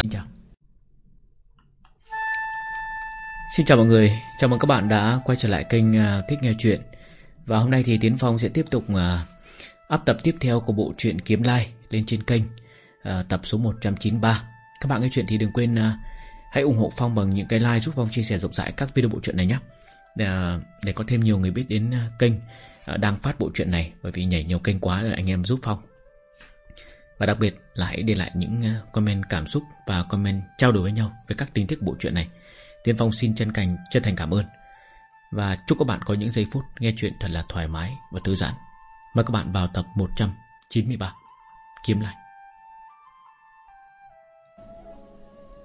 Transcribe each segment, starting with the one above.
Xin chào. Xin chào mọi người. Chào mừng các bạn đã quay trở lại kênh à, Thích Nghe Chuyện. Và hôm nay thì Tiến Phong sẽ tiếp tục áp Up tập tiếp theo của bộ truyện Kiếm Lai Lên trên kênh à, Tập số 193 Các bạn nghe chuyện thì đừng quên Hãy ủng hộ Phong bằng những cái like giúp Phong chia sẻ rộng rãi các video bộ truyện này nhé. Để, để có thêm nhiều người biết đến kênh Đang phát bộ truyện này. Bởi vì nhảy nhiều kênh quá rồi anh em giúp Phong và đặc biệt là hãy để lại những ờ, comment cảm xúc Và comment trao đổi với nhau Về các tình tiết bộ truyện này. Tiên Phong xin chân thành, chân thành cảm ơn. Và chúc các bạn có những giây phút Nghe chuyện thật là thoải mái và thư giãn. Mời các bạn vào tập 193 Kiếm lại.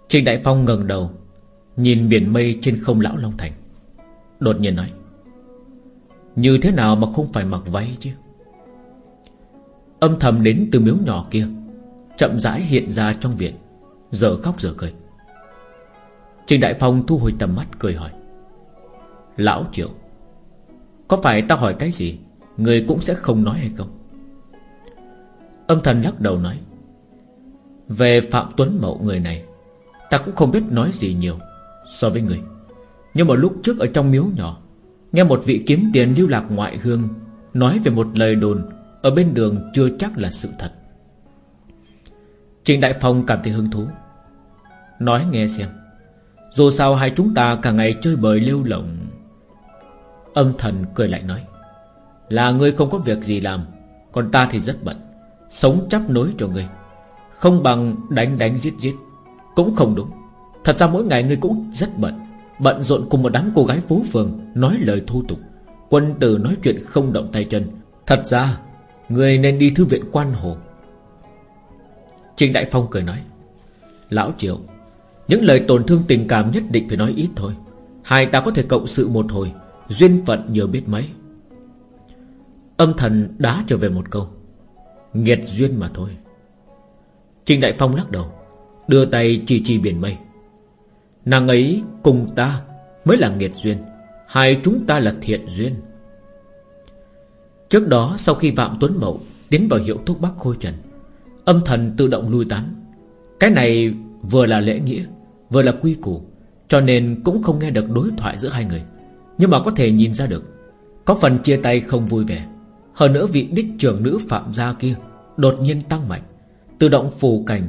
Trình Đại Phong ngẩng đầu Nhìn biển mây trên không lão Long Thành. Đột nhiên nói Như thế nào mà không phải mặc váy chứ? Âm thầm đến từ miếu nhỏ kia, Chậm rãi hiện ra trong viện, Giờ khóc giờ cười. Trình Đại Phong thu hồi tầm mắt cười hỏi, Lão Triệu, Có phải ta hỏi cái gì, Người cũng sẽ không nói hay không? Âm thần lắc đầu nói, Về Phạm Tuấn Mậu người này, Ta cũng không biết nói gì nhiều So với người. Nhưng mà lúc trước ở trong miếu nhỏ, Nghe một vị kiếm tiền lưu lạc ngoại hương Nói về một lời đồn ở bên đường chưa chắc là sự thật. Trịnh Đại Phong cảm thấy hứng thú, Nói nghe xem, Dù sao hai chúng ta cả ngày chơi bời lêu lỏng Âm thần cười lại nói, Là ngươi không có việc gì làm, Còn ta thì rất bận, Sống chắp nối cho ngươi, Không bằng đánh đánh giết giết, Cũng không đúng. Thật ra mỗi ngày ngươi cũng rất bận Bận rộn cùng một đám cô gái phố phường Nói lời thô tục, Quân tử nói chuyện không động tay chân. Thật ra Người nên đi thư viện quan hồ. Trình Đại Phong cười nói, Lão Triệu, Những lời tổn thương tình cảm nhất định phải nói ít thôi. Hai ta có thể cộng sự một hồi, Duyên phận nhiều biết mấy. Âm thần đá trở về một câu, Nghiệt duyên mà thôi. Trình Đại Phong lắc đầu, Đưa tay chỉ chỉ biển mây. Nàng ấy cùng ta Mới là nghiệt duyên, Hai chúng ta là thiện duyên. Trước đó, sau khi Phạm Tuấn Mậu Tiến vào hiệu thuốc bắc khôi trần, Âm thần tự động lui tán. Cái này vừa là lễ nghĩa, Vừa là quy củ, Cho nên cũng không nghe được đối thoại giữa hai người. Nhưng mà có thể nhìn ra được, Có phần chia tay không vui vẻ. Hơn nữa vị đích trưởng nữ Phạm gia kia Đột nhiên tăng mạnh, Tự động phù cảnh.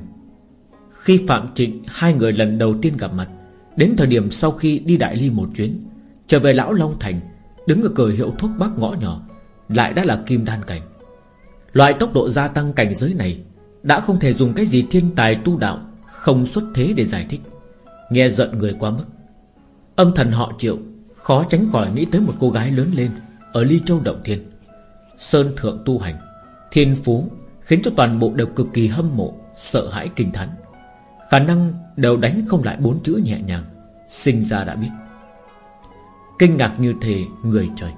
Khi Phạm Trịnh hai người lần đầu tiên gặp mặt, Đến thời điểm sau khi đi Đại Ly một chuyến, Trở về Lão Long Thành, Đứng ở cửa hiệu thuốc bắc ngõ nhỏ lại đã là kim đan cảnh. Loại tốc độ gia tăng cảnh giới này Đã không thể dùng cái gì thiên tài tu đạo Không xuất thế để giải thích. Nghe giận người quá mức, Âm thần họ triệu Khó tránh khỏi nghĩ tới một cô gái lớn lên Ở Ly Châu Động Thiên. Sơn thượng tu hành, Thiên phú Khiến cho toàn bộ đều cực kỳ hâm mộ, Sợ hãi kinh thắn Khả năng đều đánh không lại bốn chữ nhẹ nhàng, Sinh ra đã biết. Kinh ngạc như thế người trời.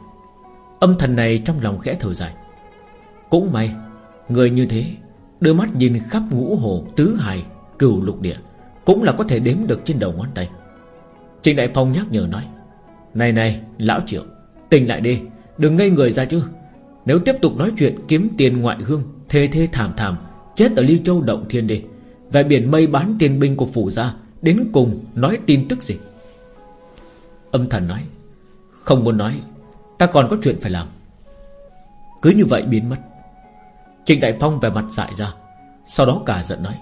Âm thần này trong lòng khẽ thở dài. Cũng may, Người như thế, Đưa mắt nhìn khắp ngũ hồ, tứ hài Cửu lục địa, Cũng là có thể đếm được trên đầu ngón tay. Trình Đại Phong nhắc nhở nói, Này này, lão triệu, Tỉnh lại đi, Đừng ngây người ra chứ. Nếu tiếp tục nói chuyện kiếm tiền ngoại hương, Thê thê thảm thảm, Chết ở Ly Châu Động Thiên đi Về biển mây bán tiền binh của phủ ra Đến cùng nói tin tức gì? Âm thần nói, Không muốn nói Ta còn có chuyện phải làm. Cứ như vậy biến mất. Trịnh Đại Phong về mặt dại ra, Sau đó cả giận nói.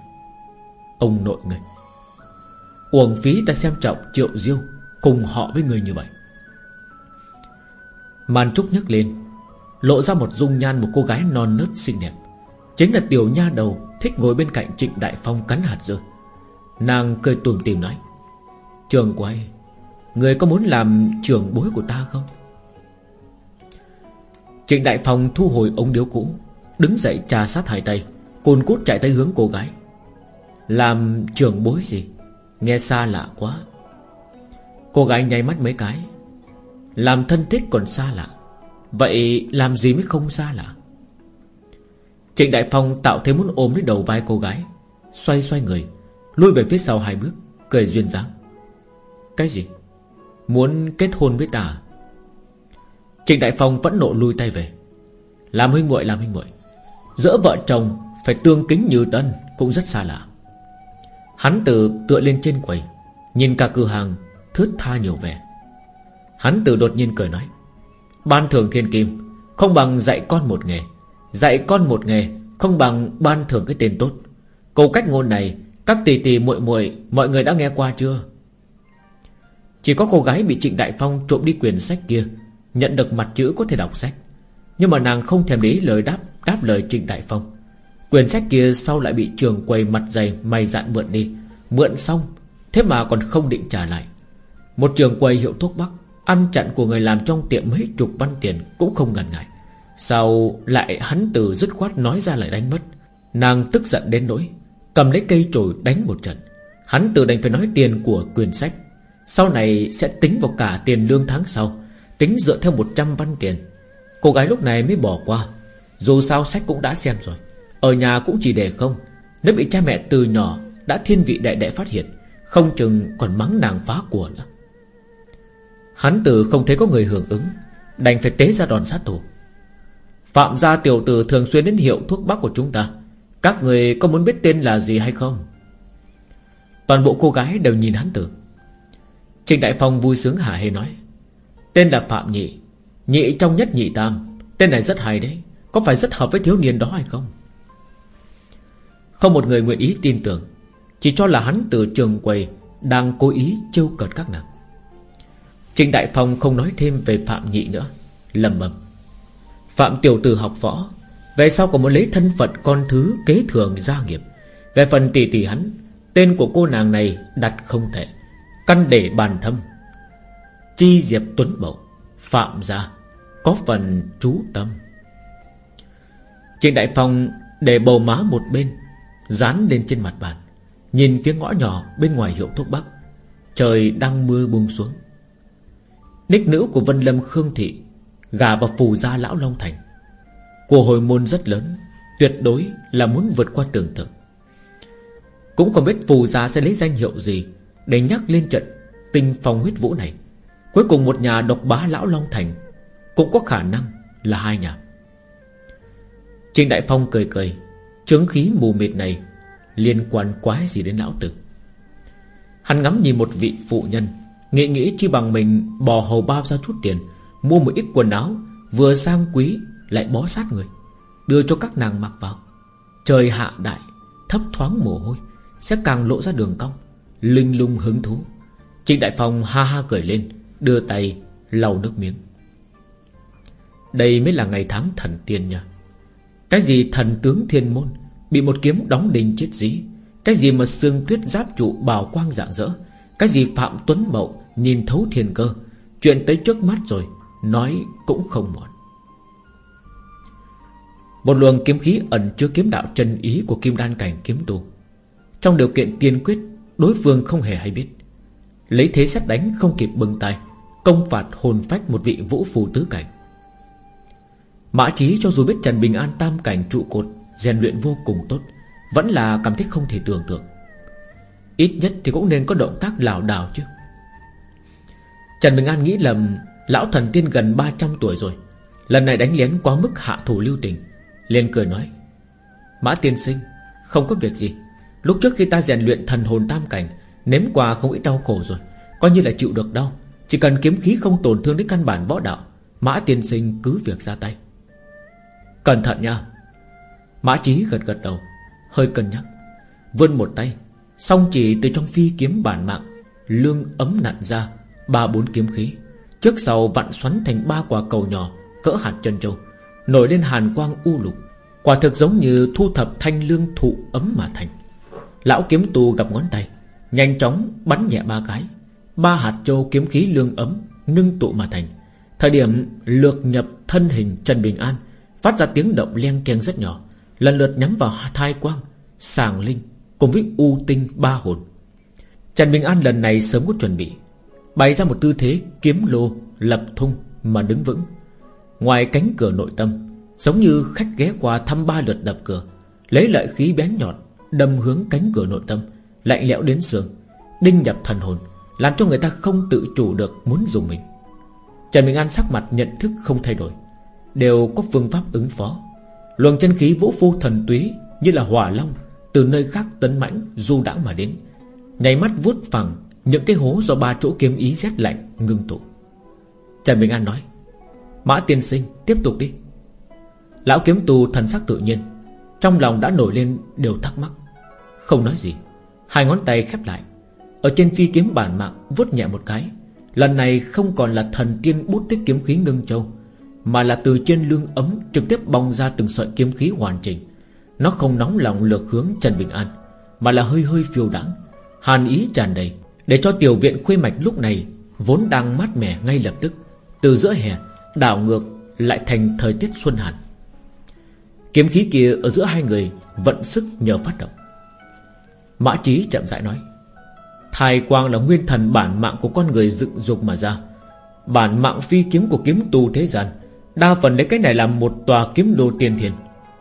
Ông nội người, Uổng phí ta xem trọng triệu diêu Cùng họ với người như vậy. Màn trúc nhấc lên, Lộ ra một dung nhan một cô gái non nớt xinh đẹp. Chính là tiểu nha đầu Thích ngồi bên cạnh trịnh đại phong cắn hạt dưa. Nàng cười tùm tìm nói, Trường quay Người có muốn làm trường bối của ta không? Trịnh Đại Phong thu hồi ống điếu cũ, Đứng dậy trà sát hai tay, Cồn cút chạy tới hướng cô gái. Làm trưởng bối gì? Nghe xa lạ quá. Cô gái nháy mắt mấy cái. Làm thân thích còn xa lạ. Vậy làm gì mới không xa lạ? Trịnh Đại Phong tạo thế muốn ôm lấy đầu vai cô gái, Xoay xoay người Lui về phía sau hai bước, Cười duyên dáng. Cái gì? Muốn kết hôn với ta à? Trịnh Đại Phong vẫn nộ lui tay về. Làm huynh muội, làm huynh muội. Giữa vợ chồng phải tương kính như tân Cũng rất xa lạ. Hắn từ tựa lên trên quầy, Nhìn cả cửa hàng, thướt tha nhiều vẻ. Hắn từ đột nhiên cười nói, Ban thưởng thiên kim, Không bằng dạy con một nghề. Dạy con một nghề, Không bằng ban thưởng cái tên tốt. Câu cách ngôn này, Các tỷ tỷ muội muội, Mọi người đã nghe qua chưa? Chỉ có cô gái bị Trịnh Đại Phong trộm đi quyển sách kia Nhận được mặt chữ có thể đọc sách. Nhưng mà nàng không thèm để ý lời đáp Đáp lời Trịnh Đại Phong. Quyển sách kia sau lại bị trường quầy mặt dày Mày dạn mượn đi. Mượn xong, Thế mà còn không định trả lại. Một trường quầy hiệu thuốc bắc, Ăn chặn của người làm trong tiệm mấy chục văn tiền Cũng không ngần ngại. Sao lại hắn từ dứt khoát nói ra lại đánh mất. Nàng tức giận đến nỗi, Cầm lấy cây chổi đánh một trận. Hắn từ đành phải nói tiền của quyền sách. Sau này sẽ tính vào cả tiền lương tháng sau. Tính dựa theo 100 văn tiền. Cô gái lúc này mới bỏ qua. Dù sao sách cũng đã xem rồi. Ở nhà cũng chỉ để không. Nếu bị cha mẹ từ nhỏ Đã thiên vị đệ đệ phát hiện, Không chừng còn mắng nàng phá của nữa. Hắn từ không thấy có người hưởng ứng, Đành phải tế ra đòn sát thủ. Phạm gia tiểu tử thường xuyên đến hiệu thuốc bắc của chúng ta. Các người có muốn biết tên là gì hay không? Toàn bộ cô gái đều nhìn hắn tử. Trịnh Đại Phong vui sướng hả hề nói. Tên là Phạm Nhị. Nhị trong nhất nhị tam. Tên này rất hay đấy. Có phải rất hợp với thiếu niên đó hay không? Không một người nguyện ý tin tưởng. Chỉ cho là hắn từ trường quầy Đang cố ý trêu cợt các nàng. Trình Đại Phong không nói thêm về Phạm Nhị nữa. Lầm bầm Phạm Tiểu Tử học võ, Về sau còn muốn lấy thân phận con thứ kế thường gia nghiệp. Về phần tỷ tỷ hắn, Tên của cô nàng này đặt không thể. Căn để bàn thâm. Chi Diệp Tuấn Mậu Phạm gia, Có phần chú tâm. Trên Đại Phong để bầu má một bên, Dán lên trên mặt bàn, Nhìn phía ngõ nhỏ bên ngoài hiệu thuốc bắc. Trời đang mưa buông xuống. Ních nữ của Vân Lâm Khương Thị, Gà vào phù gia lão Long Thành. Của hồi môn rất lớn, Tuyệt đối là muốn vượt qua tưởng tượng. Cũng không biết phù gia sẽ lấy danh hiệu gì Để nhắc lên trận Tinh phong huyết vũ này. Cuối cùng một nhà độc bá lão Long Thành Cũng có khả năng là hai nhà. Trình Đại Phong cười cười Trướng khí mù mịt này Liên quan quái gì đến lão tử? Hắn ngắm nhìn một vị phụ nhân, Nghĩ nghĩ chi bằng mình bỏ hầu bao ra chút tiền, Mua một ít quần áo, Vừa sang quý lại bó sát người, Đưa cho các nàng mặc vào. Trời hạ đại, Thấp thoáng mồ hôi, Sẽ càng lộ ra đường cong, Linh lung hứng thú. Trịnh Đại Phong ha ha cười lên Đưa tay lau nước miếng. Đây mới là ngày tháng thần tiên nha. Cái gì thần tướng thiên môn Bị một kiếm đóng đinh chết dí, Cái gì mà xương tuyết giáp trụ bào quang dạng dỡ Cái gì Phạm Tuấn Mậu Nhìn thấu thiên cơ, Chuyện tới trước mắt rồi, Nói cũng không muộn. Một luồng kiếm khí ẩn chứa kiếm đạo chân ý Của kim đan cảnh kiếm tu Trong điều kiện tiên quyết, Đối phương không hề hay biết. Lấy thế xét đánh không kịp bừng tay Công phạt hồn phách một vị vũ phù tứ cảnh. Mã trí cho dù biết Trần Bình An tam cảnh trụ cột, rèn luyện vô cùng tốt, Vẫn là cảm thấy không thể tưởng tượng. Ít nhất thì cũng nên có động tác lảo đảo chứ. Trần Bình An nghĩ lầm, Lão thần tiên gần 300 tuổi rồi, Lần này đánh lén quá mức hạ thủ lưu tình, liền cười nói, Mã tiên sinh, Không có việc gì. Lúc trước khi ta rèn luyện thần hồn tam cảnh Nếm qua không ít đau khổ rồi. Coi như là chịu được đau, Chỉ cần kiếm khí không tổn thương đến căn bản võ đạo, Mã tiên sinh cứ việc ra tay. Cẩn thận nha. Mã trí gật gật đầu, Hơi cân nhắc. Vươn một tay, Song chỉ từ trong phi kiếm bản mạng, Lương ấm nặn ra, Ba bốn kiếm khí. Trước sau vặn xoắn thành ba quả cầu nhỏ, Cỡ hạt chân châu Nổi lên hàn quang u lục. Quả thực giống như thu thập thanh lương thụ ấm mà thành. Lão kiếm tu gặp ngón tay Nhanh chóng bắn nhẹ ba cái. Ba hạt châu kiếm khí lương ấm, Ngưng tụ mà thành. Thời điểm lược nhập thân hình Trần Bình An, Phát ra tiếng động len keng rất nhỏ. Lần lượt nhắm vào thai quang, Sàng linh, Cùng với u tinh ba hồn. Trần Bình An lần này sớm có chuẩn bị. Bày ra một tư thế kiếm lô Lập thung mà đứng vững. Ngoài cánh cửa nội tâm, Giống như khách ghé qua thăm ba lượt đập cửa, Lấy lợi khí bén nhọn, Đâm hướng cánh cửa nội tâm. Lạnh lẽo đến xương, Đinh nhập thần hồn, Làm cho người ta không tự chủ được muốn dùng mình. Trần Bình An sắc mặt nhận thức không thay đổi, Đều có phương pháp ứng phó. Luồng chân khí vũ phu thần túy Như là hỏa long Từ nơi khác tấn mãnh, Du đãng mà đến, Nháy mắt vuốt phẳng Những cái hố do ba chỗ kiếm ý rét lạnh ngưng tụ. Trần Bình An nói, Mã tiên sinh, tiếp tục đi. Lão kiếm tù thần sắc tự nhiên, Trong lòng đã nổi lên điều thắc mắc, Không nói gì. Hai ngón tay khép lại. Ở trên phi kiếm bản mạng, vuốt nhẹ một cái. Lần này không còn là thần tiên bút tích kiếm khí ngưng châu, Mà là từ trên lương ấm Trực tiếp bong ra từng sợi kiếm khí hoàn chỉnh. Nó không nóng lòng lược hướng Trần Bình An, Mà là hơi hơi phiêu đãng, Hàn ý tràn đầy, Để cho tiểu viện khuê mạch lúc này Vốn đang mát mẻ ngay lập tức. Từ giữa hè, đảo ngược lại thành thời tiết xuân hàn. Kiếm khí kia ở giữa hai người Vận sức nhờ phát động. Mã chí chậm rãi nói Thái quang là nguyên thần bản mạng của con người dựng dục mà ra. Bản mạng phi kiếm của kiếm tu thế gian, Đa phần lấy cái này làm một tòa kiếm lô tiên thiền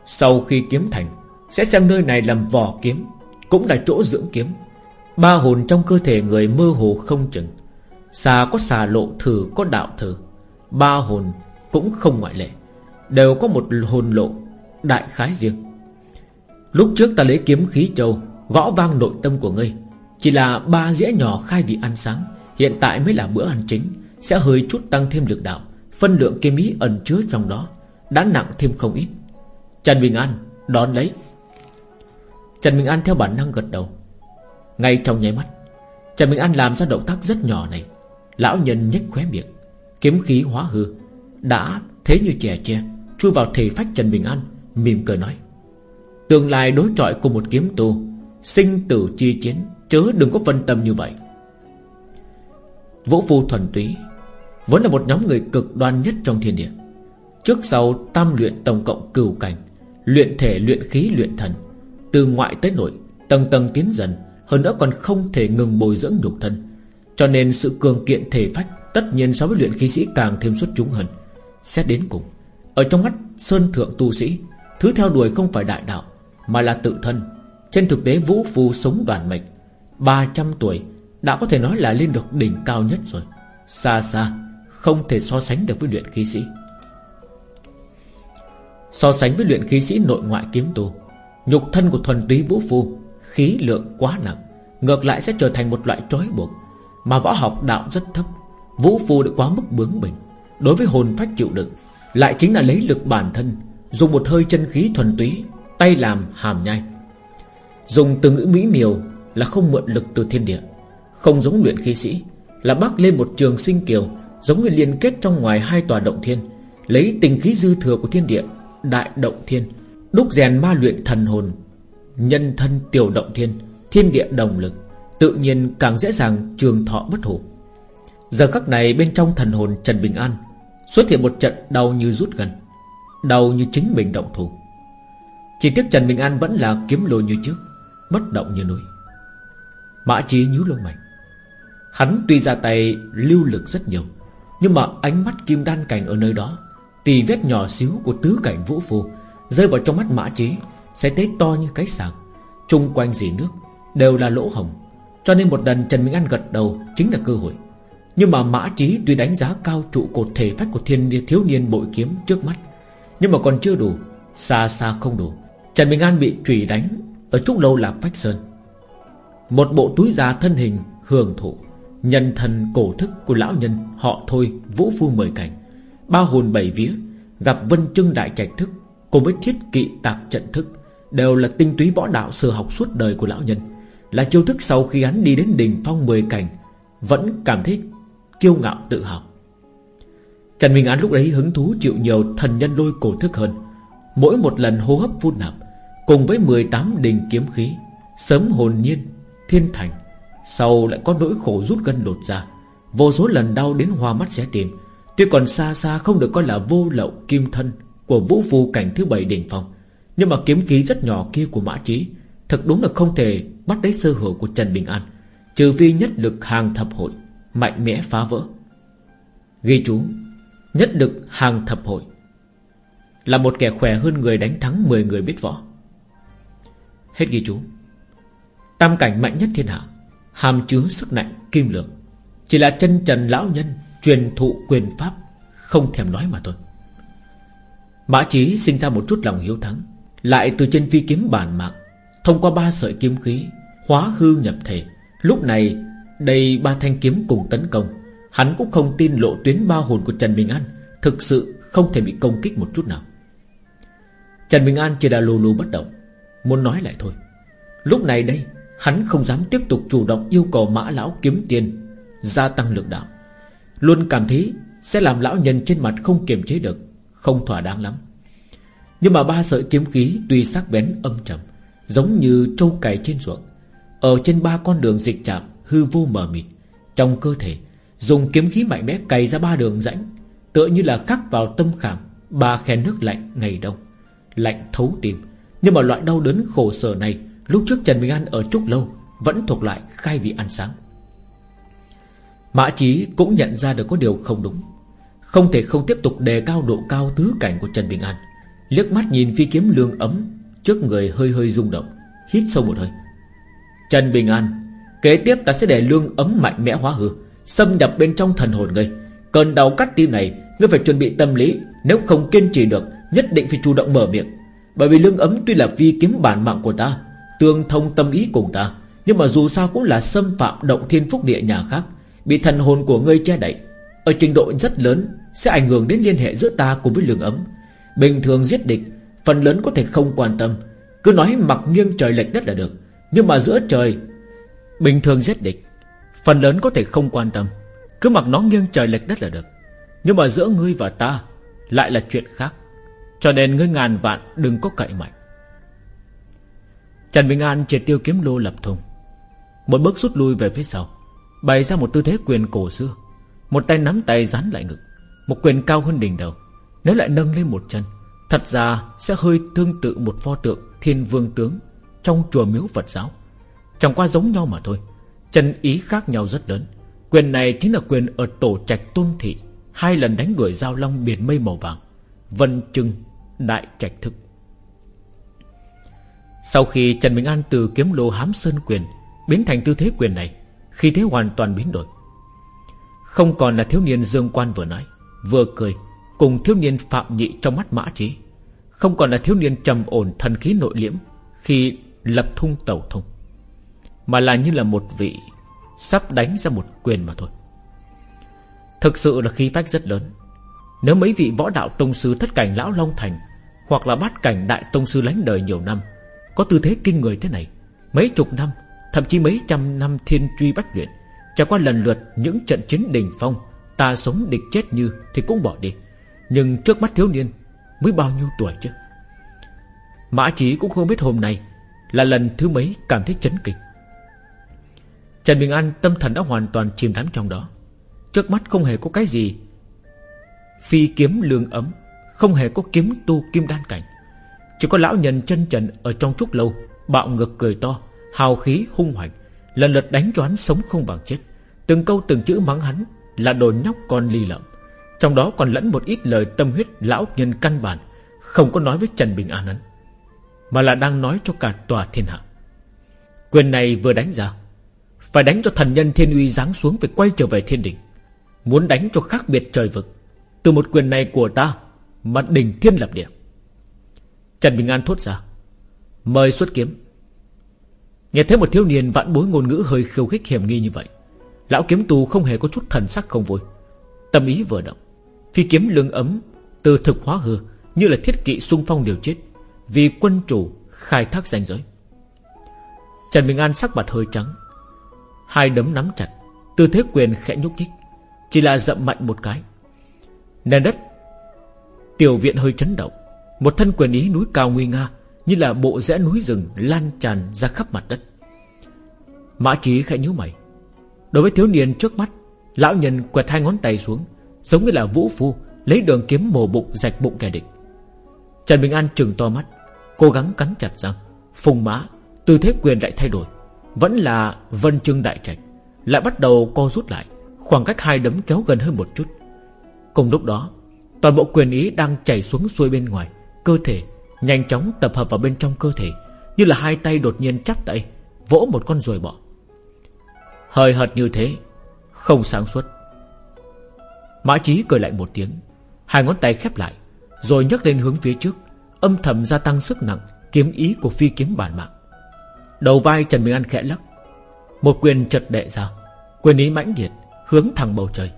Sau khi kiếm thành, Sẽ xem nơi này làm vỏ kiếm, Cũng là chỗ dưỡng kiếm. Ba hồn trong cơ thể người mơ hồ không chừng. Xà có xà lộ, thử có đạo thử. Ba hồn cũng không ngoại lệ, Đều có một hồn lộ Đại khái riêng. Lúc trước ta lấy kiếm khí châu Gõ vang nội tâm của ngươi. Chỉ là ba dĩa nhỏ khai vị ăn sáng, Hiện tại mới là bữa ăn chính, Sẽ hơi chút tăng thêm lực đạo, Phân lượng kiếm ý ẩn chứa trong đó, Đã nặng thêm không ít. Trần Bình An, đón lấy. Trần Bình An theo bản năng gật đầu. Ngay trong nháy mắt, Trần Bình An làm ra động tác rất nhỏ này. Lão nhân nhếch khóe miệng. Kiếm khí hóa hư. Đã thế như chè che, Chui vào thể phách Trần Bình An, Mỉm cười nói. Tương lai đối chọi cùng một kiếm tu Sinh tử chi chiến, Chớ đừng có phân tâm như vậy. Vũ Phu thuần túy Vẫn là một nhóm người cực đoan nhất trong thiên địa. Trước sau tam luyện tổng cộng cửu cảnh, Luyện thể, luyện khí, luyện thần. Từ ngoại tới nội, Tầng tầng tiến dần, Hơn nữa còn không thể ngừng bồi dưỡng nhục thân. Cho nên sự cường kiện thể phách Tất nhiên so với luyện khí sĩ càng thêm xuất chúng hơn. Xét đến cùng, Ở trong mắt Sơn Thượng tu sĩ, Thứ theo đuổi không phải đại đạo, Mà là tự thân. Trên thực tế Vũ Phu sống đoàn mệnh 300 tuổi, Đã có thể nói là lên được đỉnh cao nhất rồi. Xa xa, Không thể so sánh được với luyện khí sĩ. So sánh với luyện khí sĩ nội ngoại kiếm tu, Nhục thân của thuần túy vũ phu, Khí lượng quá nặng, Ngược lại sẽ trở thành một loại trói buộc. Mà võ học đạo rất thấp, Vũ phu đã quá mức bướng bỉnh. Đối với hồn phách chịu đựng, Lại chính là lấy lực bản thân, Dùng một hơi chân khí thuần túy, Tay làm hàm nhai. Dùng từ ngữ mỹ miều Là không mượn lực từ thiên địa. Không giống luyện khí sĩ, Là bắc lên một trường sinh kiều, Giống như liên kết trong ngoài hai tòa động thiên, Lấy tình khí dư thừa của thiên địa, Đại động thiên, Đúc rèn ma luyện thần hồn, Nhân thân tiểu động thiên Thiên địa đồng lực, Tự nhiên càng dễ dàng trường thọ bất hủ. Giờ khắc này bên trong thần hồn Trần Bình An Xuất hiện một trận đau như rút gần, Đau như chính mình động thủ. Chỉ tiếc Trần Bình An vẫn là kiếm lôi như trước. Bất động như núi. Mã Chí nhíu lông mày. Hắn tuy ra tay lưu lực rất nhiều, Nhưng mà ánh mắt kim đan cảnh ở nơi đó, Tì vết nhỏ xíu của tứ cảnh vũ phù Rơi vào trong mắt Mã Chí Sẽ thấy to như cái sàng. Trung quanh dì nước Đều là lỗ hồng, Cho nên một lần Trần minh An gật đầu Chính là cơ hội. Nhưng mà Mã Chí tuy đánh giá cao trụ cột thể phách của thiên thiếu niên bội kiếm trước mắt, Nhưng mà còn chưa đủ, Xa xa không đủ. Trần minh An bị trùy đánh ở trúc lâu là phách sơn. Một bộ túi già thân hình hưởng thụ, Nhân thần cổ thức của lão nhân, Họ thôi, vũ phu mời cảnh. Ba hồn bảy vía, Gặp vân trưng đại trạch thức Cùng với thiết kỵ tạc trận thức, Đều là tinh túy võ đạo sơ học suốt đời của lão nhân. Là chiêu thức sau khi hắn đi đến đỉnh phong mười cảnh, Vẫn cảm thấy kiêu ngạo tự hào. Trần Minh Án lúc đấy hứng thú chịu nhiều thần nhân lôi cổ thức hơn. Mỗi một lần hô hấp phun nạp Cùng với 18 đình kiếm khí, Sớm hồn nhiên, Thiên thành, Sau lại có nỗi khổ rút gân đột ra, Vô số lần đau đến hoa mắt sẽ tìm Tuy còn xa xa không được coi là vô lậu kim thân Của vũ phu cảnh thứ bảy đỉnh phong, Nhưng mà kiếm khí rất nhỏ kia của Mã Trí, Thật đúng là không thể bắt lấy sơ hở của Trần Bình An, Trừ phi nhất lực hàng thập hội, Mạnh mẽ phá vỡ. Ghi chú, Nhất lực hàng thập hội. Là một kẻ khỏe hơn người đánh thắng 10 người biết võ. Hết ghi chú. Tam cảnh mạnh nhất thiên hạ, Hàm chứa sức mạnh kim lượng. Chỉ là chân trần lão nhân Truyền thụ quyền pháp, Không thèm nói mà thôi. Mã Chí sinh ra một chút lòng hiếu thắng, Lại từ trên phi kiếm bản mạng, Thông qua ba sợi kiếm khí, Hóa hư nhập thể. Lúc này, đây ba thanh kiếm cùng tấn công, Hắn cũng không tin lộ tuyến ba hồn của Trần Bình An Thực sự không thể bị công kích một chút nào. Trần Bình An chỉ đã lù lù bất động Muốn nói lại thôi. Lúc này đây, Hắn không dám tiếp tục chủ động yêu cầu mã lão kiếm tiền, Gia tăng lực đạo. Luôn cảm thấy Sẽ làm lão nhân trên mặt không kiềm chế được, Không thỏa đáng lắm. Nhưng mà ba sợi kiếm khí tuy sắc bén âm trầm, Giống như trâu cày trên ruộng, Ở trên ba con đường dịch chạm Hư vô mờ mịt. Trong cơ thể, Dùng kiếm khí mạnh mẽ cày ra ba đường rãnh, Tựa như là khắc vào tâm khảm, Ba khe nước lạnh ngày đông, Lạnh thấu tim. Nhưng mà loại đau đớn khổ sở này, Lúc trước Trần Bình An ở Trúc Lâu Vẫn thuộc lại khai vị ăn sáng. Mã Chí cũng nhận ra được có điều không đúng. Không thể không tiếp tục đề cao độ cao tứ cảnh của Trần Bình An. Liếc mắt nhìn phi kiếm lương ấm, Trước người hơi hơi rung động, Hít sâu một hơi. Trần Bình An, Kế tiếp ta sẽ để lương ấm mạnh mẽ hóa hư, Xâm nhập bên trong thần hồn ngươi. Cơn đau cắt tim này, Ngươi phải chuẩn bị tâm lý, Nếu không kiên trì được, Nhất định phải chủ động mở miệng. Bởi vì lương ấm tuy là vi kiếm bản mạng của ta, Tương thông tâm ý cùng ta, Nhưng mà dù sao cũng là xâm phạm động thiên phúc địa nhà khác, Bị thần hồn của ngươi che đậy. Ở trình độ rất lớn, Sẽ ảnh hưởng đến liên hệ giữa ta cùng với lương ấm. Bình thường giết địch, Phần lớn có thể không quan tâm, Cứ nói mặc nghiêng trời lệch đất là được. Nhưng mà giữa trời, Bình thường giết địch, Phần lớn có thể không quan tâm, Cứ mặc nó nghiêng trời lệch đất là được. Nhưng mà giữa ngươi và ta, Lại là chuyện khác. Cho nên ngươi ngàn vạn đừng có cậy mạnh. Trần Bình An triệt tiêu kiếm lô lập thùng. Một bước rút lui về phía sau, Bày ra một tư thế quyền cổ xưa. Một tay nắm tay dán lại ngực, Một quyền cao hơn đỉnh đầu. Nếu lại nâng lên một chân, Thật ra sẽ hơi tương tự một pho tượng Thiên vương tướng Trong chùa miếu Phật giáo. Chẳng qua giống nhau mà thôi, Chân ý khác nhau rất lớn. Quyền này chính là quyền ở tổ trạch tôn thị, Hai lần đánh đuổi giao long biển mây màu vàng, Vân trưng đại trạch thực. Sau khi Trần Bình An từ kiếm lô hám sơn quyền Biến thành tư thế quyền này Khi thế hoàn toàn biến đổi. Không còn là thiếu niên dương quan vừa nói, Vừa cười, Cùng thiếu niên phạm nhị trong mắt mã trí. Không còn là thiếu niên trầm ổn thần khí nội liễm Khi lập thung tẩu thông, mà là như là một vị Sắp đánh ra một quyền mà thôi. Thực sự là khí phách rất lớn nếu mấy vị võ đạo tông sư thất cảnh Lão Long Thành, Hoặc là bát cảnh đại tông sư lánh đời nhiều năm, Có tư thế kinh người thế này, Mấy chục năm, Thậm chí mấy trăm năm thiên truy bách luyện, Trải qua lần lượt những trận chiến đỉnh phong, Ta sống địch chết như Thì cũng bỏ đi. Nhưng trước mắt thiếu niên Mới bao nhiêu tuổi chứ? Mã Chí cũng không biết hôm nay Là lần thứ mấy cảm thấy chấn kịch Trần Bình An tâm thần đã hoàn toàn chìm đắm trong đó. Trước mắt không hề có cái gì Phi kiếm lương ấm, Không hề có kiếm tu kim đan cảnh. Chỉ có lão nhân chân trần Ở trong trúc lâu, Bạo ngực cười to, Hào khí hung hoành, Lần lượt đánh cho hắn sống không bằng chết. Từng câu từng chữ mắng hắn Là đồ nhóc con ly lợm. Trong đó còn lẫn một ít lời tâm huyết lão nhân căn bản, Không có nói với Trần Bình An hắn Mà là đang nói cho cả tòa thiên hạ. Quyền này vừa đánh ra, phải đánh cho thần nhân thiên uy giáng xuống Phải quay trở về thiên đỉnh Muốn đánh cho khác biệt trời vực từ một quyền này của ta Mà đỉnh thiên lập địa. Trần Bình An thốt ra, Mời xuất kiếm. Nghe thấy một thiếu niên vạn bối ngôn ngữ hơi khiêu khích hiểm nghi như vậy, Lão kiếm tù không hề có chút thần sắc không vui. Tâm ý vừa động, Phi kiếm lương ấm Từ thực hóa hư Như là thiết kỵ sung phong điều chết, Vì quân chủ khai thác danh giới. Trần Bình An sắc mặt hơi trắng, Hai đấm nắm chặt, Tư thế quyền khẽ nhúc nhích, Chỉ là dậm mạnh một cái Nền đất. Tiểu viện hơi chấn động. Một thân quyền ý núi cao nguy nga, Như là bộ rẽ núi rừng lan tràn ra khắp mặt đất. Mã trí khẽ nhíu mày. Đối với thiếu niên trước mắt, Lão nhân quẹt hai ngón tay xuống, Giống như là vũ phu, Lấy đường kiếm mổ bụng rạch bụng kẻ địch. Trần Bình An trừng to mắt, Cố gắng cắn chặt răng. Phùng mã, Tư thế quyền lại thay đổi, vẫn là vân trưng đại trạch, Lại bắt đầu co rút lại, Khoảng cách hai đấm kéo gần hơn một chút. Cùng lúc đó, Toàn bộ quyền ý đang chảy xuống xuôi bên ngoài. Cơ thể nhanh chóng tập hợp vào bên trong cơ thể, Như là hai tay đột nhiên chắp tay, Vỗ một con ruồi bọ Hơi hợt như thế, Không sáng suốt. Mã chí cười lại một tiếng, Hai ngón tay khép lại, Rồi nhấc lên hướng phía trước, Âm thầm gia tăng sức nặng, Kiếm ý của phi kiếm bản mạng. Đầu vai Trần Bình An khẽ lắc, Một quyền chật đệ ra, Quyền ý mãnh liệt, Hướng thẳng bầu trời.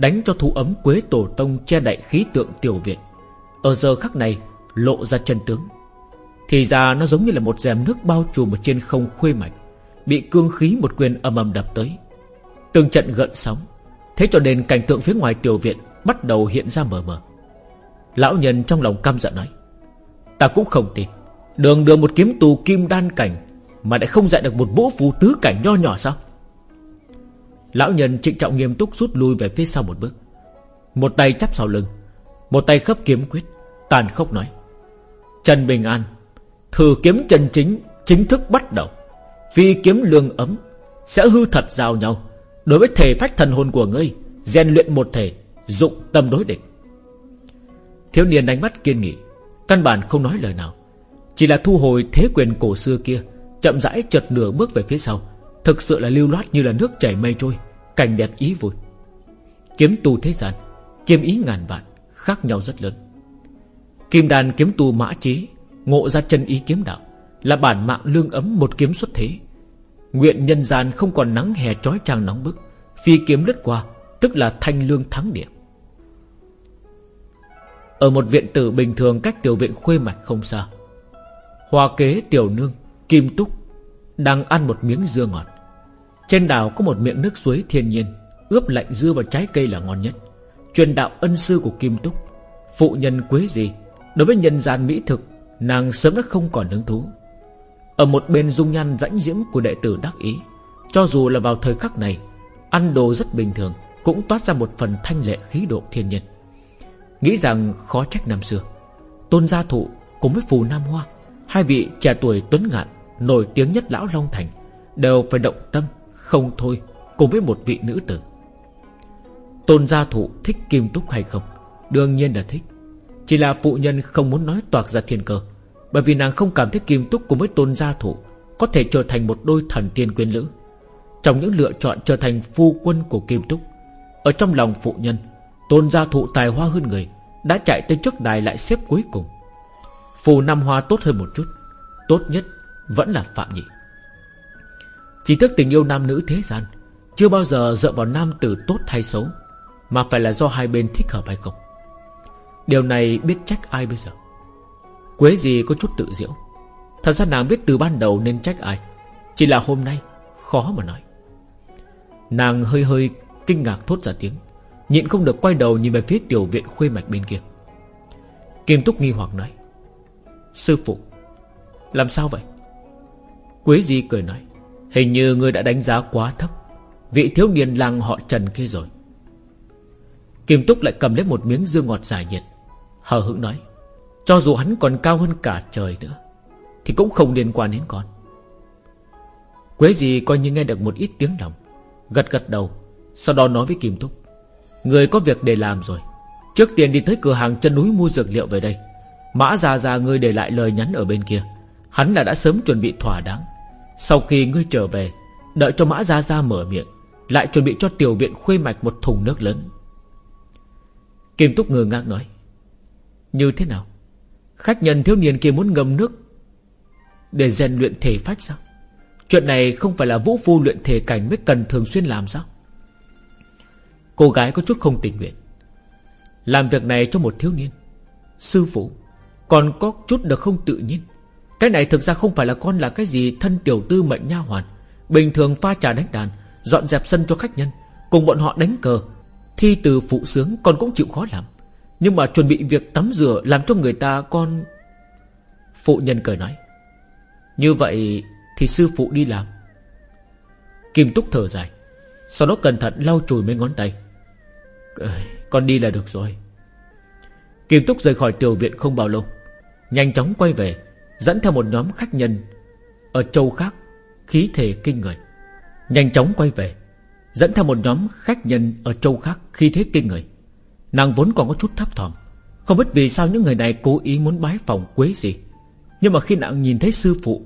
Đánh cho thú ấm quế tổ tông che đậy khí tượng tiểu việt Ở giờ khắc này, Lộ ra chân tướng. Thì ra nó giống như là một rèm nước bao trùm ở trên không khuê mạch, Bị cương khí một quyền âm ầm đập tới. Từng trận gợn sóng, Thế cho nên cảnh tượng phía ngoài tiểu viện Bắt đầu hiện ra mờ mờ. Lão nhân trong lòng căm giận nói, Ta cũng không tin, Đường đường một kiếm tù kim đan cảnh Mà lại không dạy được một vũ phù tứ cảnh nho nhỏ sao? Lão nhân trịnh trọng nghiêm túc rút lui về phía sau một bước. Một tay chắp sau lưng, Một tay khớp kiếm quyết, Tàn khốc nói, Trần Bình An, Thử kiếm chân chính Chính thức bắt đầu. Phi kiếm lương ấm Sẽ hư thật giao nhau. Đối với thể phách thần hồn của ngươi, rèn luyện một thể, Dụng tâm đối địch. Thiếu niên đánh mắt kiên nghị, Căn bản không nói lời nào. Chỉ là thu hồi thế quyền cổ xưa kia, Chậm rãi chợt nửa bước về phía sau Thực sự là lưu loát như là nước chảy mây trôi, Cảnh đẹp ý vui. Kiếm tu thế gian, Kiếm ý ngàn vạn, Khác nhau rất lớn. Kim đàn kiếm tu mã trí Ngộ ra chân ý kiếm đạo, Là bản mạng lương ấm một kiếm xuất thế. Nguyện nhân gian không còn nắng hè trói trang nóng bức, Phi kiếm lướt qua, Tức là thanh lương thắng điểm Ở một viện tử bình thường Cách tiểu viện khuê mạch không xa, Hoa kế tiểu nương, Kim túc đang ăn một miếng dưa ngọt. Trên đảo có một miệng nước suối thiên nhiên, Ướp lạnh dưa và trái cây là ngon nhất. Truyền đạo ân sư của Kim Túc, Phụ nhân quế gì Đối với nhân gian mỹ thực, Nàng sớm đã không còn hứng thú. Ở một bên dung nhan rãnh diễm của đệ tử đắc ý, Cho dù là vào thời khắc này, Ăn đồ rất bình thường, Cũng toát ra một phần thanh lệ khí độ thiên nhiên. Nghĩ rằng khó trách năm xưa, Tôn gia thụ cùng với phù Nam Hoa, Hai vị trẻ tuổi tuấn ngạn Nổi tiếng nhất lão Long Thành, Đều phải động tâm, Không thôi, Cùng với một vị nữ tử. Tôn gia thụ thích kim túc hay không? Đương nhiên là thích. Chỉ là phụ nhân không muốn nói toạc ra thiên cơ, Bởi vì nàng không cảm thấy kim túc cùng với tôn gia thụ Có thể trở thành một đôi thần tiên quyến lữ. Trong những lựa chọn trở thành phu quân của kim túc, Ở trong lòng phụ nhân, Tôn gia thụ tài hoa hơn người, Đã chạy tới trước đài lại xếp cuối cùng. Phù Nam Hoa tốt hơn một chút, Tốt nhất vẫn là Phạm Nhị. Chỉ thức tình yêu nam nữ thế gian, Chưa bao giờ dựa vào nam tử tốt hay xấu, Mà phải là do hai bên thích hợp hay không. Điều này biết trách ai bây giờ? Quế gì có chút tự diễu. Thật ra nàng biết từ ban đầu nên trách ai, Chỉ là hôm nay Khó mà nói. Nàng hơi hơi kinh ngạc thốt ra tiếng, Nhịn không được quay đầu nhìn về phía tiểu viện khuê mạch bên kia. Kim Túc nghi hoặc nói, Sư phụ, Làm sao vậy? Quế Di cười nói, Hình như ngươi đã đánh giá quá thấp. Vị thiếu niên lang họ Trần kia rồi. Kim Túc lại cầm lấy một miếng dưa ngọt giải nhiệt, Hờ hững nói, Cho dù hắn còn cao hơn cả trời nữa, Thì cũng không liên quan đến con. Quế Di coi như nghe được một ít tiếng lòng Gật gật đầu, Sau đó nói với Kim Túc, Người có việc để làm rồi. Trước tiên đi tới cửa hàng chân núi mua dược liệu về đây. Mã già già ngươi để lại lời nhắn ở bên kia. Hắn là đã sớm chuẩn bị thỏa đáng. Sau khi ngươi trở về, Đợi cho mã gia gia mở miệng, Lại chuẩn bị cho tiểu viện khuê mạch một thùng nước lớn. Kim Túc ngơ ngác nói, Như thế nào? Khách nhân thiếu niên kia muốn ngâm nước Để rèn luyện thể phách sao? Chuyện này không phải là vũ phu luyện thể cảnh Mới cần thường xuyên làm sao? Cô gái có chút không tình nguyện, Làm việc này cho một thiếu niên, Sư phụ, Còn có chút được không tự nhiên. Cái này thực ra không phải là con là cái gì Thân tiểu tư mệnh nha hoàn. Bình thường pha trà đánh đàn, Dọn dẹp sân cho khách nhân, Cùng bọn họ đánh cờ. Thi từ phụ sướng con cũng chịu khó làm. Nhưng mà chuẩn bị việc tắm rửa Làm cho người ta con Phụ nhân cười nói, Như vậy thì sư phụ đi làm. Kim Túc thở dài, Sau đó cẩn thận lau chùi mấy ngón tay. Con đi là được rồi. Kim Túc rời khỏi tiểu viện không bao lâu, Nhanh chóng quay về. Dẫn theo một nhóm khách nhân Ở châu khác, Khí thể kinh người. Nhanh chóng quay về, Dẫn theo một nhóm khách nhân ở châu khác, Khí thế kinh người. Nàng vốn còn có chút thấp thỏm, Không biết vì sao những người này cố ý muốn bái phòng quế gì Nhưng mà khi nàng nhìn thấy sư phụ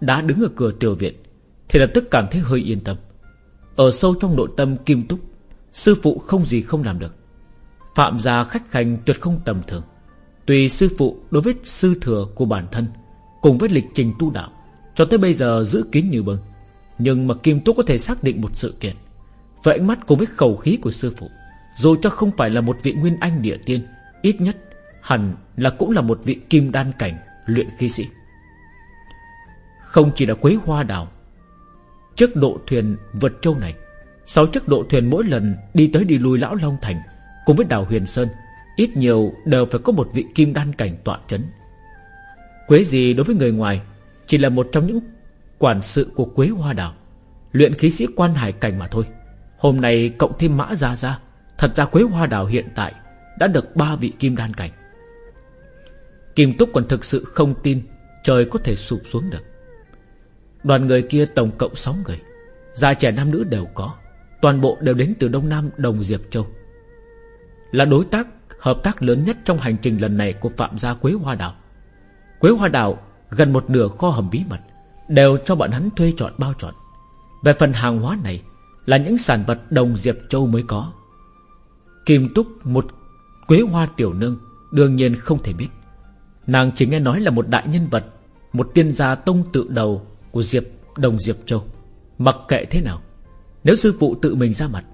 Đã đứng ở cửa tiểu viện, Thì lập tức cảm thấy hơi yên tâm. Ở sâu trong nội tâm kim túc, Sư phụ không gì không làm được. Phạm gia khách khanh tuyệt không tầm thường. Tùy sư phụ đối với sư thừa của bản thân Cùng với lịch trình tu đạo, Cho tới bây giờ giữ kín như bưng. Nhưng mà Kim Túc có thể xác định một sự kiện, Với ánh mắt cùng với khẩu khí của sư phụ, Dù cho không phải là một vị nguyên anh địa tiên, Ít nhất hẳn là cũng là một vị kim đan cảnh Luyện khí sĩ. Không chỉ là quấy hoa đào Chiếc độ thuyền vượt châu này Sáu chiếc độ thuyền mỗi lần đi tới đi lui Lão Long Thành Cùng với đảo Huyền Sơn, Ít nhiều đều phải có một vị kim đan cảnh tọa chấn. Quế gì đối với người ngoài Chỉ là một trong những quản sự của Quế Hoa Đảo, Luyện khí sĩ quan hải cảnh mà thôi. Hôm nay cộng thêm mã ra ra Thật ra Quế Hoa Đảo hiện tại Đã được ba vị kim đan cảnh. Kim Túc còn thực sự không tin Trời có thể sụp xuống được. Đoàn người kia tổng cộng 6 người, Già trẻ nam nữ đều có, Toàn bộ đều đến từ Đông Nam Đồng Diệp Châu. Là đối tác, Hợp tác lớn nhất trong hành trình lần này Của Phạm gia Quế Hoa Đảo. Quế Hoa Đảo gần một nửa kho hầm bí mật Đều cho bọn hắn thuê chọn bao chọn Về phần hàng hóa này Là những sản vật Đồng Diệp Châu mới có. Kim Túc, một Quế Hoa Tiểu Nương, Đương nhiên không thể biết. Nàng chỉ nghe nói là một đại nhân vật, Một tiên gia tông tự đầu Của Diệp, Đồng Diệp Châu. Mặc kệ thế nào, Nếu sư phụ tự mình ra mặt,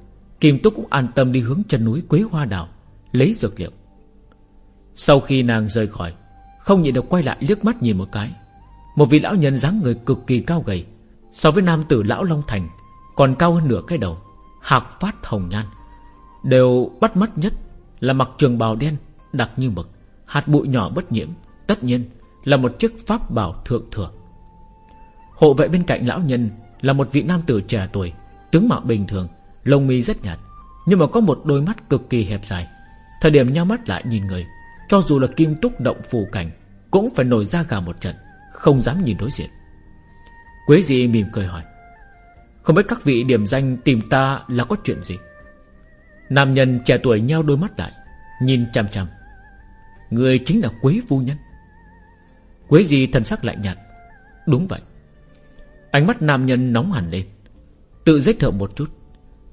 Kim Túc cũng an tâm đi hướng chân núi Quế Hoa Đảo Lấy dược liệu. Sau khi nàng rời khỏi không nhịn được quay lại liếc mắt nhìn một cái. Một vị lão nhân dáng người cực kỳ cao gầy, So với nam tử lão Long Thành, Còn cao hơn nửa cái đầu, Hạc phát hồng nhan. Đều bắt mắt nhất là mặc trường bào đen, Đặc như mực, Hạt bụi nhỏ bất nhiễm, Tất nhiên là một chiếc pháp bảo thượng thừa. Hộ vệ bên cạnh lão nhân Là một vị nam tử trẻ tuổi, Tướng mạo bình thường, Lông mi rất nhạt, Nhưng mà có một đôi mắt cực kỳ hẹp dài. Thời điểm nhau mắt lại nhìn người, Cho dù là kim túc động phù cảnh cũng phải nổi ra gà một trận, Không dám nhìn đối diện. Quế dị mỉm cười hỏi, Không biết các vị điểm danh tìm ta là có chuyện gì? Nam nhân trẻ tuổi nheo đôi mắt lại, Nhìn chăm chăm Người chính là Quế Phu Nhân. Quế gì thần sắc lạnh nhạt, Đúng vậy. Ánh mắt nam nhân nóng hẳn lên, Tự giới thiệu một chút.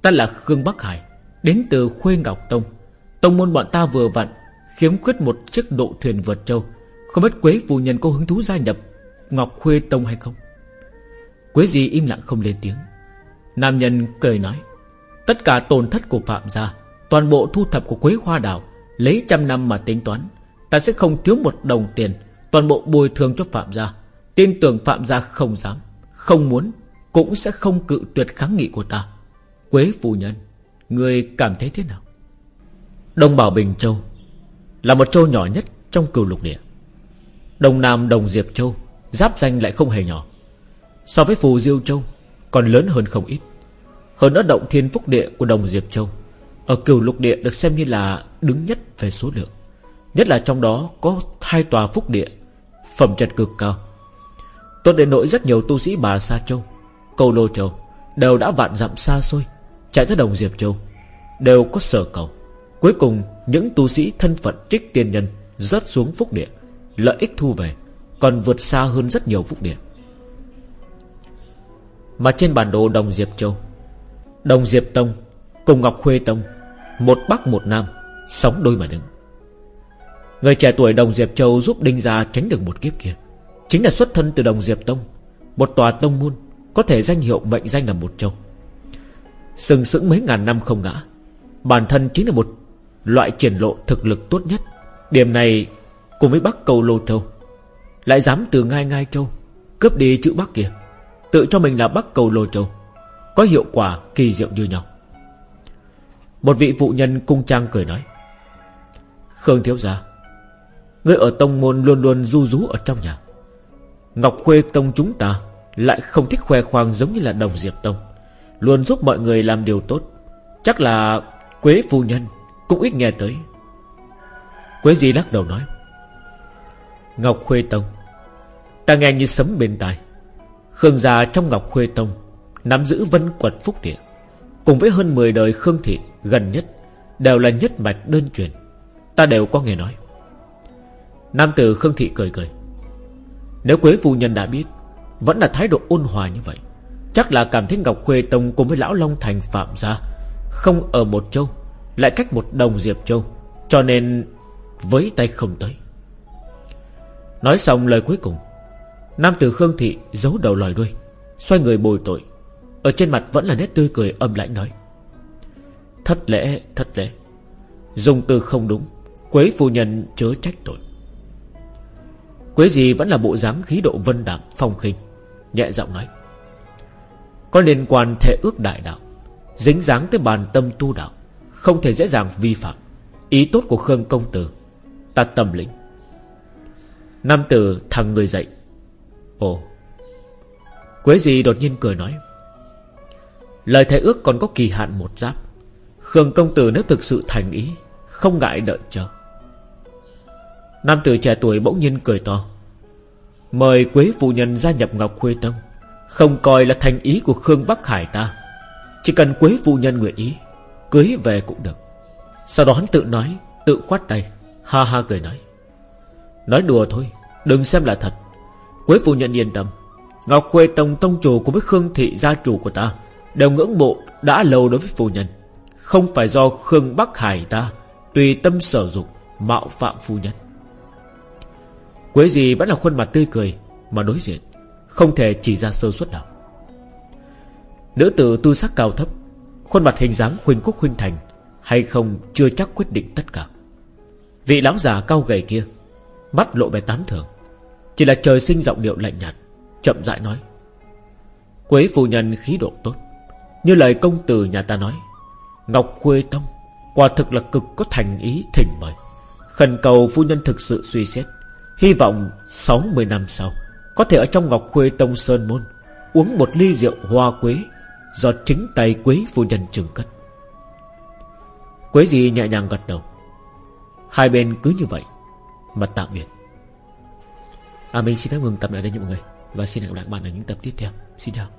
Ta là Khương Bắc Hải, Đến từ Khuê Ngọc Tông. Tông môn bọn ta vừa vặn Khiếm khuyết một chiếc độ thuyền vượt châu không biết Quế Phu Nhân có hứng thú gia nhập Ngọc Khuê Tông hay không? Quế gì im lặng không lên tiếng. Nam nhân cười nói, Tất cả tổn thất của Phạm gia, Toàn bộ thu thập của Quế Hoa Đảo Lấy trăm năm mà tính toán, Ta sẽ không thiếu một đồng tiền Toàn bộ bồi thường cho Phạm gia. Tin tưởng Phạm gia không dám, Không muốn, Cũng sẽ không cự tuyệt kháng nghị của ta. Quế phu nhân Người cảm thấy thế nào? Đông Bảo Bình Châu Là một châu nhỏ nhất trong cửu lục địa. Đông Nam Đồng Diệp Châu, Giáp danh lại không hề nhỏ. So với Phù Diêu Châu, Còn lớn hơn không ít. Hơn nữa động thiên phúc địa của Đồng Diệp Châu, Ở cửu lục địa được xem như là Đứng nhất về số lượng. Nhất là trong đó có hai tòa phúc địa, Phẩm chất cực cao. Tốt đến nỗi rất nhiều tu sĩ Bà Sa Châu Cầu Lô Châu Đều đã vạn dặm xa xôi Chạy tới Đồng Diệp Châu, Đều có sở cầu. Cuối cùng, những tu sĩ thân phận trích tiên nhân Rớt xuống phúc địa. Lợi ích thu về, Còn vượt xa hơn rất nhiều phúc địa. Mà trên bản đồ Đồng Diệp Châu, Đồng Diệp Tông Cùng Ngọc Khuê Tông, Một Bắc, một Nam, Sống đôi mà đứng. Người trẻ tuổi Đồng Diệp Châu giúp Đinh Gia tránh được một kiếp kia, Chính là xuất thân từ Đồng Diệp Tông, Một tòa tông môn Có thể danh hiệu mệnh danh là một châu. Sừng sững mấy ngàn năm không ngã, Bản thân chính là một Loại triển lộ thực lực tốt nhất. Điểm này cùng với Bắc Cầu Lô Châu Lại dám từ ngai ngai châu Cướp đi chữ Bắc kia. Tự cho mình là Bắc Cầu Lô Châu Có hiệu quả kỳ diệu như nhau. Một vị phụ nhân cung trang cười nói, Khương Thiếu Gia, Ngươi ở tông môn luôn luôn du rú ở trong nhà. Ngọc Khuê Tông chúng ta Lại không thích khoe khoang giống như là Đồng Diệp Tông, Luôn giúp mọi người làm điều tốt. Chắc là Quế Phu Nhân Cũng ít nghe tới. Quế Di lắc đầu nói Ngọc Khuê Tông. Ta nghe như sấm bên tai. Khương gia trong Ngọc Khuê Tông Nắm giữ vân quật phúc địa. Cùng với hơn 10 đời Khương Thị gần nhất Đều là nhất mạch đơn truyền. Ta đều có nghe nói. Nam tử Khương Thị cười cười. Nếu Quế Phu Nhân đã biết, Vẫn là thái độ ôn hòa như vậy, Chắc là cảm thấy Ngọc Khuê Tông cùng với Lão Long Thành Phạm gia Không ở một châu, Lại cách một đồng Diệp Châu, Cho nên với tay không tới. Nói xong lời cuối cùng, Nam tử Khương Thị giấu đầu lòi đuôi, Xoay người bồi tội. Ở trên mặt vẫn là nét tươi cười âm lãnh nói, Thất lễ thất lễ. Dùng từ không đúng, Quế phu nhân chớ trách tội. Quế gì vẫn là bộ dáng khí độ vân đạm, phong khinh, Nhẹ giọng nói, Có liên quan thể ước đại đạo, Dính dáng tới bàn tâm tu đạo, Không thể dễ dàng vi phạm. Ý tốt của Khương Công Tử, Ta tâm lĩnh. Nam tử thằng người dậy. Ồ. Quế gì đột nhiên cười nói. Lời thề ước còn có kỳ hạn một giáp. Khương công tử nếu thực sự thành ý, Không ngại đợi chờ. Nam tử trẻ tuổi bỗng nhiên cười to. Mời Quế phụ nhân gia nhập Ngọc Khuê Tông. Không coi là thành ý của Khương Bắc Hải ta. Chỉ cần Quế phụ nhân nguyện ý, Cưới về cũng được. Sau đó hắn tự nói, Tự khoát tay, Ha ha cười nói. Nói đùa thôi, Đừng xem là thật. Quế phụ nhân yên tâm. Ngọc Khuê Tông Tông chủ cùng với Khương Thị, gia chủ của ta, Đều ngưỡng mộ, đã lâu đối với phu nhân. Không phải do Khương Bắc Hải ta, Tùy tâm sở dụng Mạo phạm phu nhân. Quế gì vẫn là khuôn mặt tươi cười, Mà đối diện, Không thể chỉ ra sơ suất nào. Nữ tử tư sắc cao thấp, Khuôn mặt hình dáng khuynh quốc khuynh thành, Hay không chưa chắc quyết định tất cả. Vị lão già cao gầy kia Mắt lộ vẻ tán thưởng. Chỉ là trời sinh giọng điệu lạnh nhạt, Chậm rãi nói. Quế phu nhân khí độ tốt. Như lời công tử nhà ta nói, Ngọc Khuê Tông Quả thực là cực có thành ý thỉnh mời. Khẩn cầu phu nhân thực sự suy xét. Hy vọng 60 năm sau, Có thể ở trong Ngọc Khuê Tông Sơn Môn, Uống một ly rượu hoa quế Do chính tay quế phu nhân trừng cất. Quế gì nhẹ nhàng gật đầu. Hai bên cứ như vậy. Mà tạm biệt. À mình xin phép ngừng tập lại đây nha mọi người. Và xin hẹn gặp lại các bạn ở những tập tiếp theo. Xin chào.